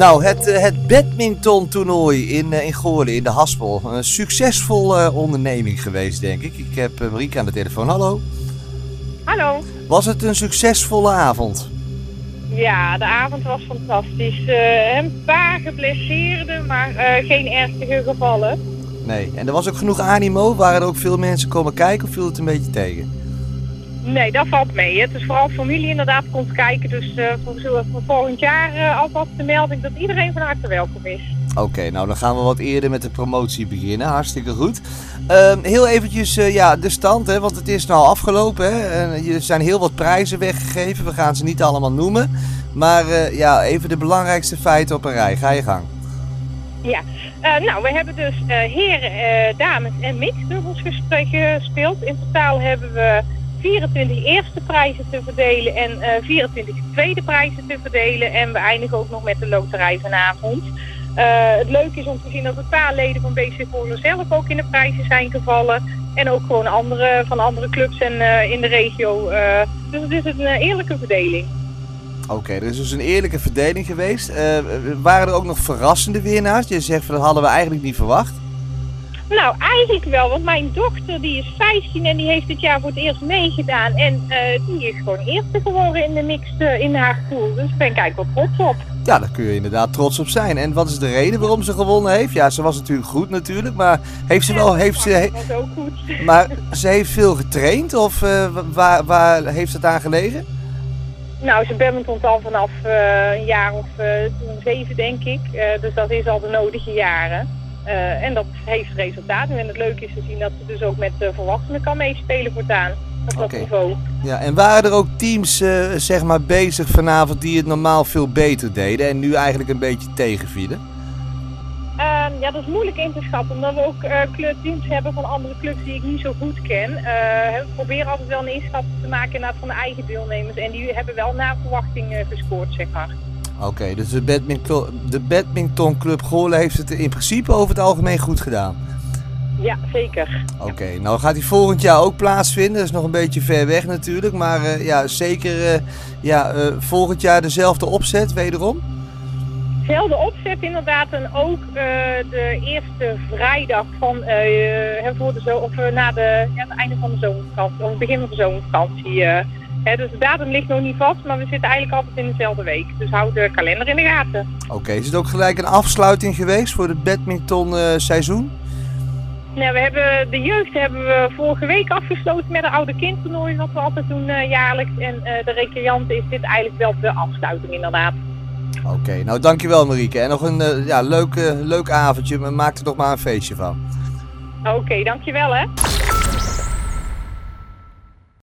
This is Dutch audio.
Nou, het, eh, het badminton-toernooi in, eh, in Goorlen, in de Haspel. Een succesvolle onderneming geweest, denk ik. Ik heb Marieke aan de telefoon. Hallo. Hallo. Was het een succesvolle avond? Ja, de avond was fantastisch. een paar geblesseerden, maar geen ernstige gevallen. Nee, en er was ook genoeg animo. Waren er ook veel mensen komen kijken of viel het een beetje tegen? Nee, dat valt mee. Het is vooral familie inderdaad komt kijken. Dus uh, voor, voor, volgend jaar uh, alvast de melding dat iedereen van harte welkom is. Oké, nou dan gaan we wat eerder met de promotie beginnen. Hartstikke goed. Uh, heel eventjes uh, ja, de stand, hè, want het is nou afgelopen. Hè, en er zijn heel wat prijzen weggegeven. We gaan ze niet allemaal noemen. Maar ja, even de belangrijkste feiten op een rij. Ga je gang. Ja, nou we hebben dus heren, dames en mix dubbels gespeeld. In totaal hebben we 24 eerste prijzen te verdelen en uh, eh, 24 tweede prijzen te verdelen. En we eindigen ook nog met de loterij vanavond. Uh, het leuke is om te zien dat een paar leden van BC Volen zelf ook in de prijzen zijn gevallen. En ook gewoon andere, van andere clubs en, uh, in de regio. dus het is een eerlijke verdeling. Oké, er is dus een eerlijke verdeling geweest. waren er ook nog verrassende winnaars? Je zegt dat hadden we eigenlijk niet verwacht. Nou, eigenlijk wel, want mijn dochter die is 15 en die heeft dit jaar voor het eerst meegedaan. En uh, die is gewoon eerste geworden in de mix uh, in haar pool. Dus daar ben ik eigenlijk wel trots op. Ja, daar kun je inderdaad trots op zijn. En wat is de reden waarom ze gewonnen heeft? Ja, ze was natuurlijk goed natuurlijk, maar heeft ze wel... Heeft ze, was ook goed. Maar ze heeft veel getraind of uh, waar, waar heeft het aan gelegen? Nou, ze badmintont al vanaf een jaar of zeven, denk ik. dus dat is al de nodige jaren. Uh, en dat heeft resultaten. En het leuke is te zien dat ze dus ook met uh, volwassenen kan meespelen voortaan. Op dat niveau. Ja, en waren er ook teams uh, zeg maar bezig vanavond die het normaal veel beter deden en nu eigenlijk een beetje tegenvielen? Ehm, ja, dat is moeilijk in te schatten, omdat we ook teams hebben van andere clubs die ik niet zo goed ken. we proberen altijd wel een inschatting te maken van de eigen deelnemers. En die hebben wel naar verwachting gescoord, zeg maar. Oké, dus de badminton, de badminton Club Goorlen heeft het in principe over het algemeen goed gedaan? Ja, zeker. Oké, nou gaat hij volgend jaar ook plaatsvinden. Dat is nog een beetje ver weg natuurlijk. Maar uh, ja, zeker uh, ja, uh, volgend jaar dezelfde opzet wederom? Dezelfde opzet inderdaad. En ook de eerste vrijdag van, voor de zo of, na de, ja, het einde van de zomervakantie. Of het begin van de zomervakantie dus de datum ligt nog niet vast, maar we zitten eigenlijk altijd in dezelfde week. Dus houd de kalender in de gaten. Oké, is het ook gelijk een afsluiting geweest voor het badminton uh, seizoen? Nou, we hebben, de jeugd hebben we vorige week afgesloten met een oude kindtoernooi, wat we altijd doen uh, jaarlijks. En uh, de recreanten is dit eigenlijk wel de afsluiting inderdaad. Oké, nou dankjewel Marieke. En nog een ja, leuk, leuk avondje, maak er toch maar een feestje van. Oké, dankjewel hè.